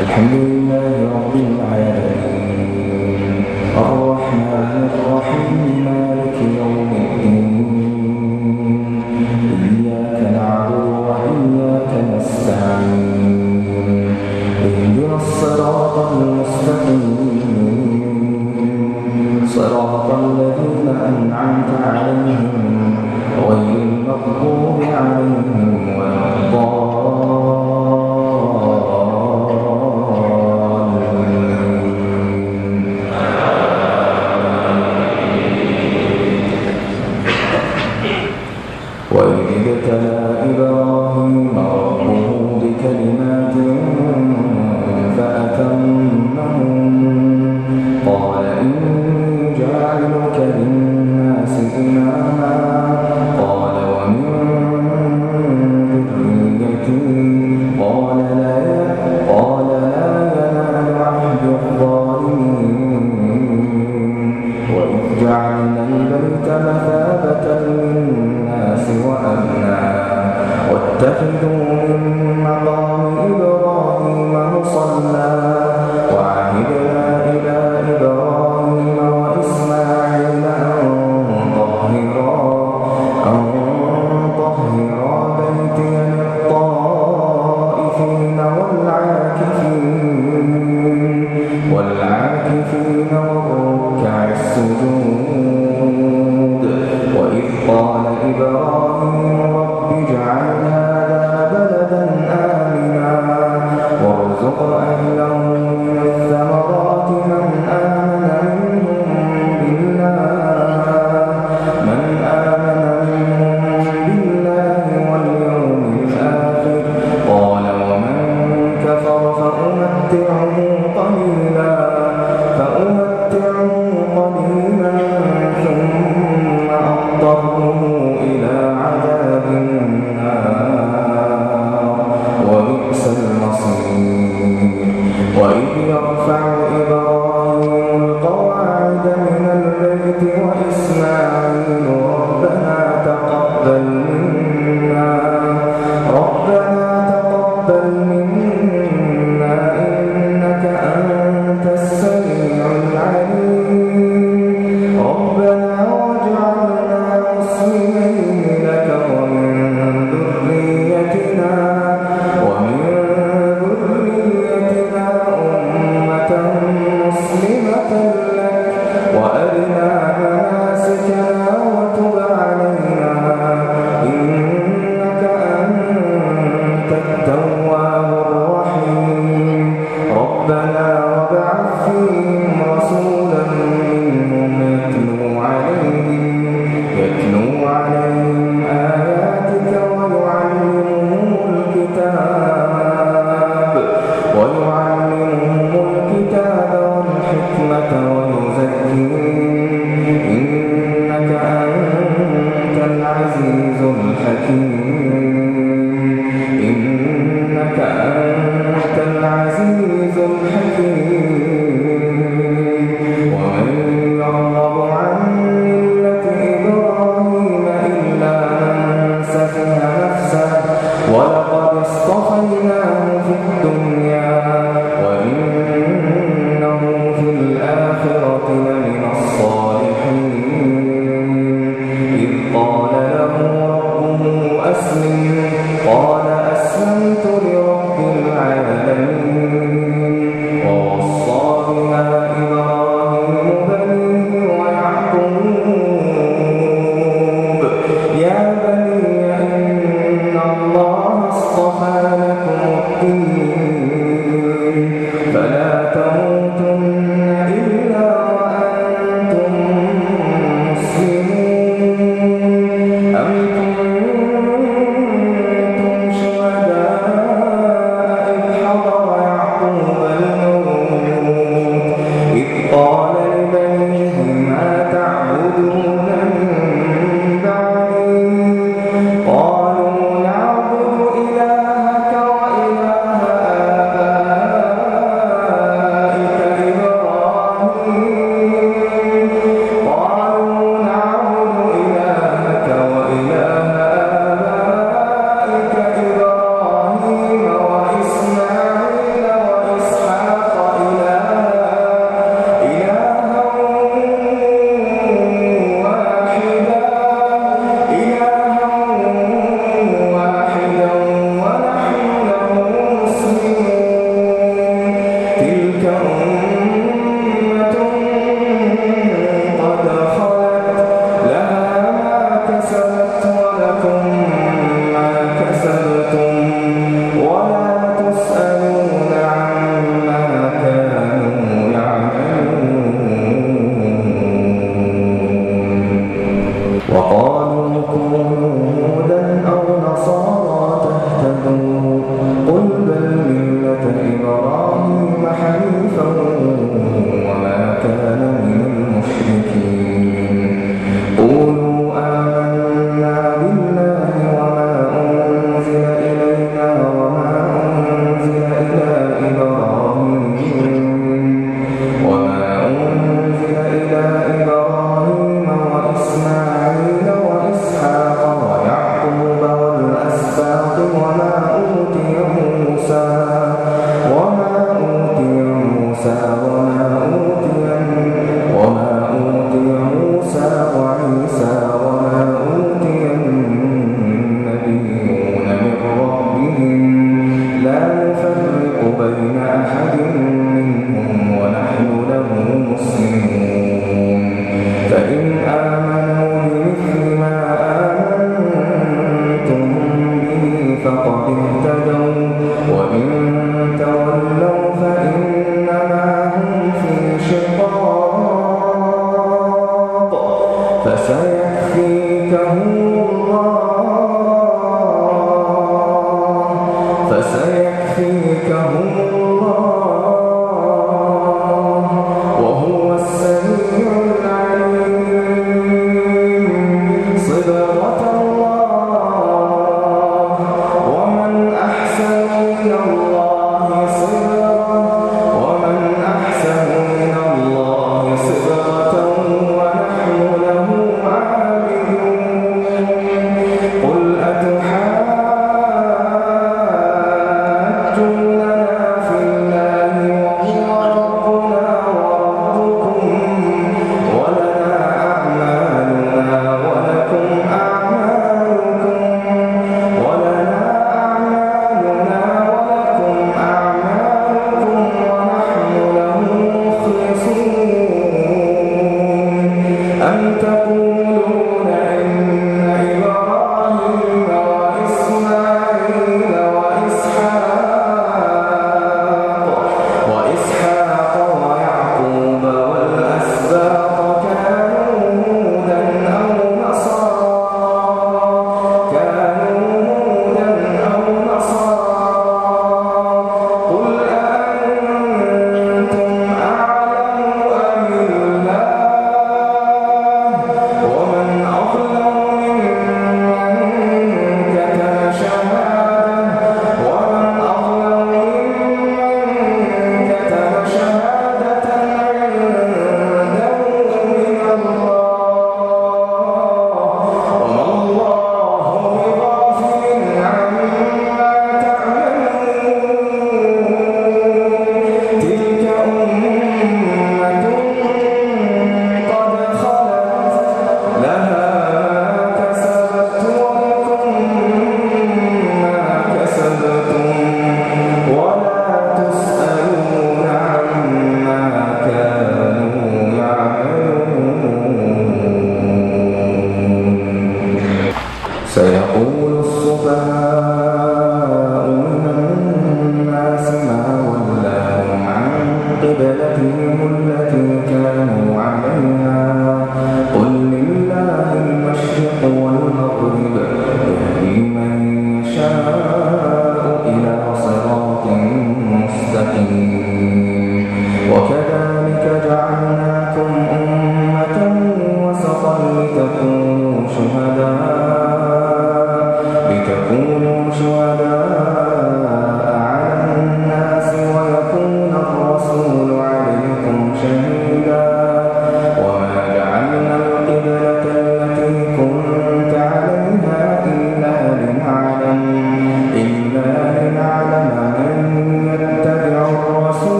الحمد لله رب العالمين للناس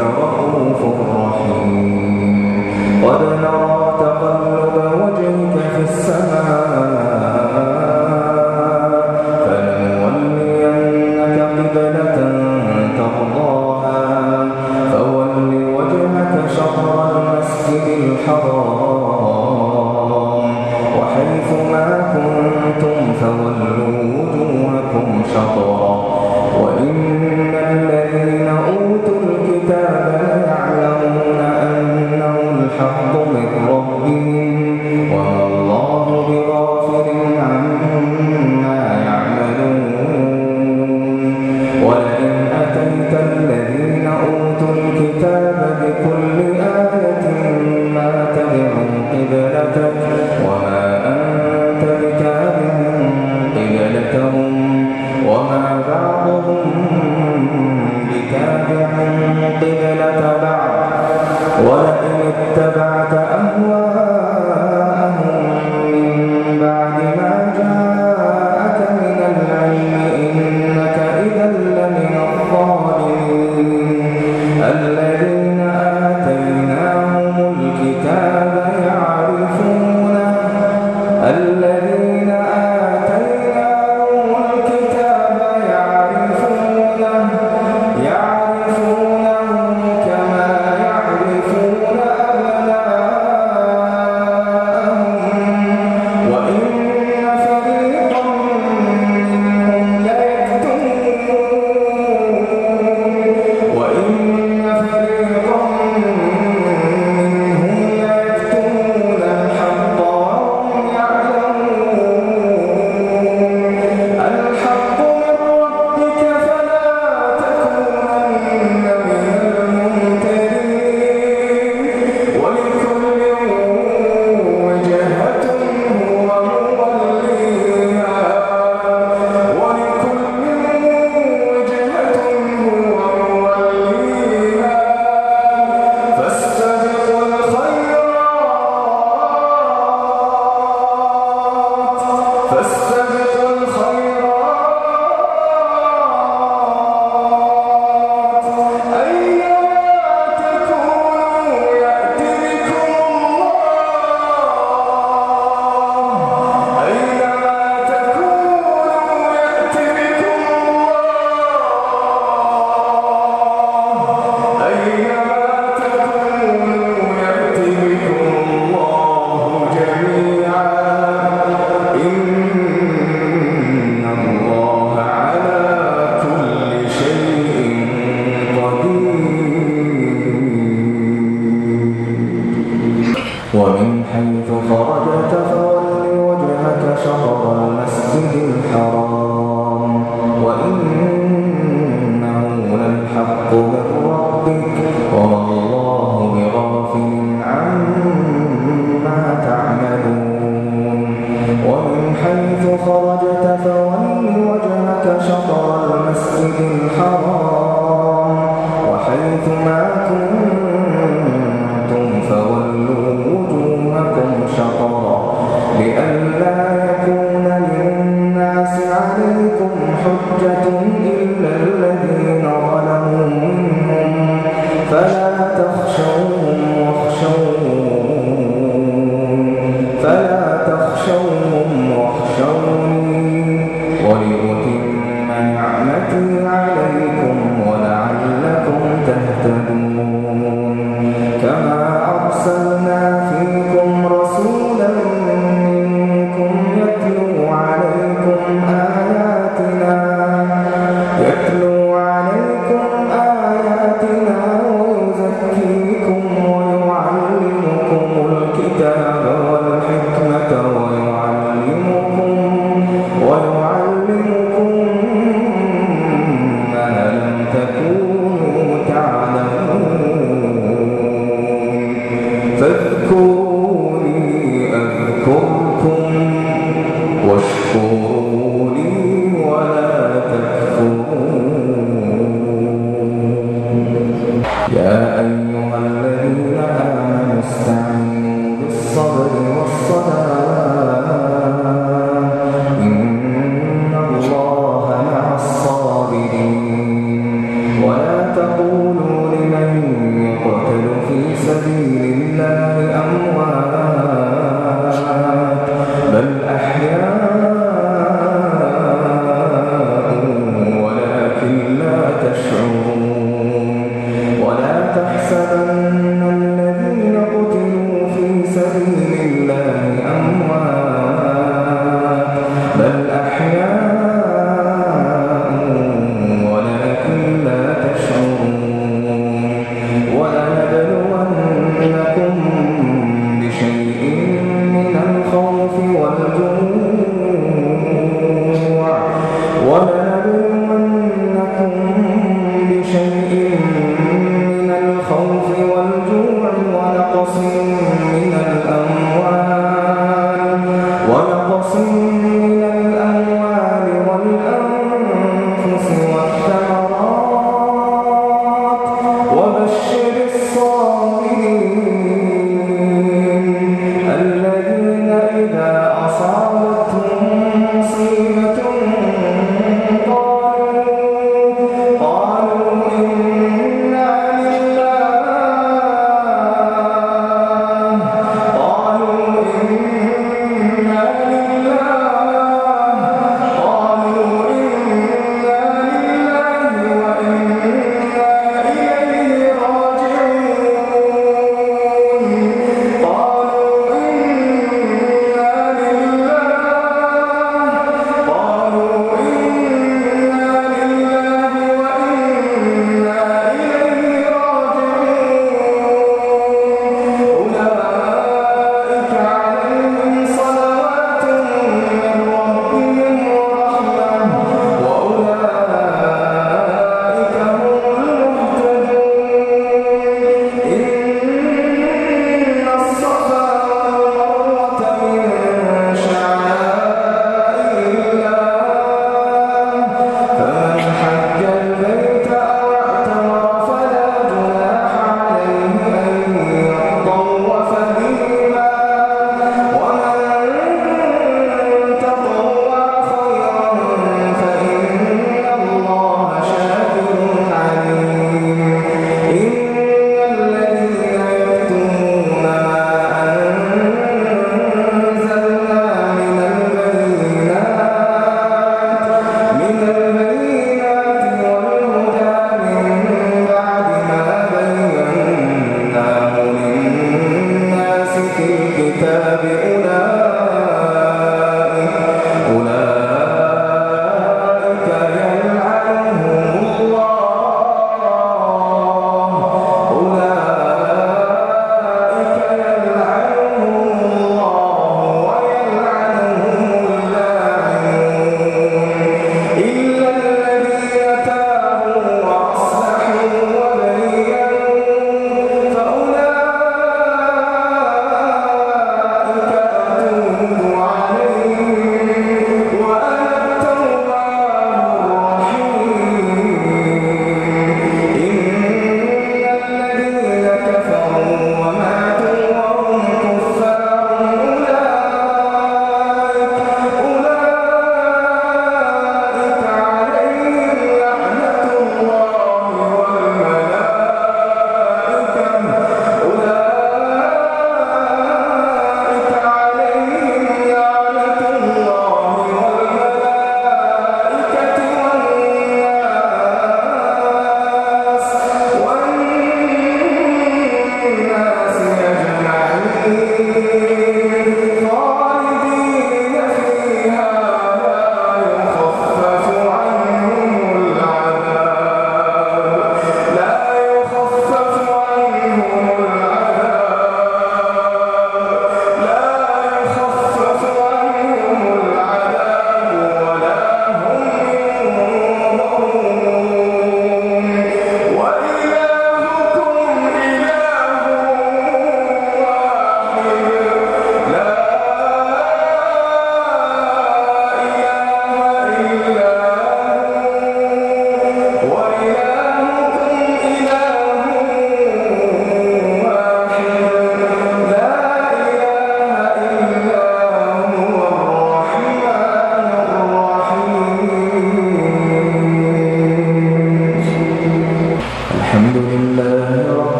رؤوف رحيم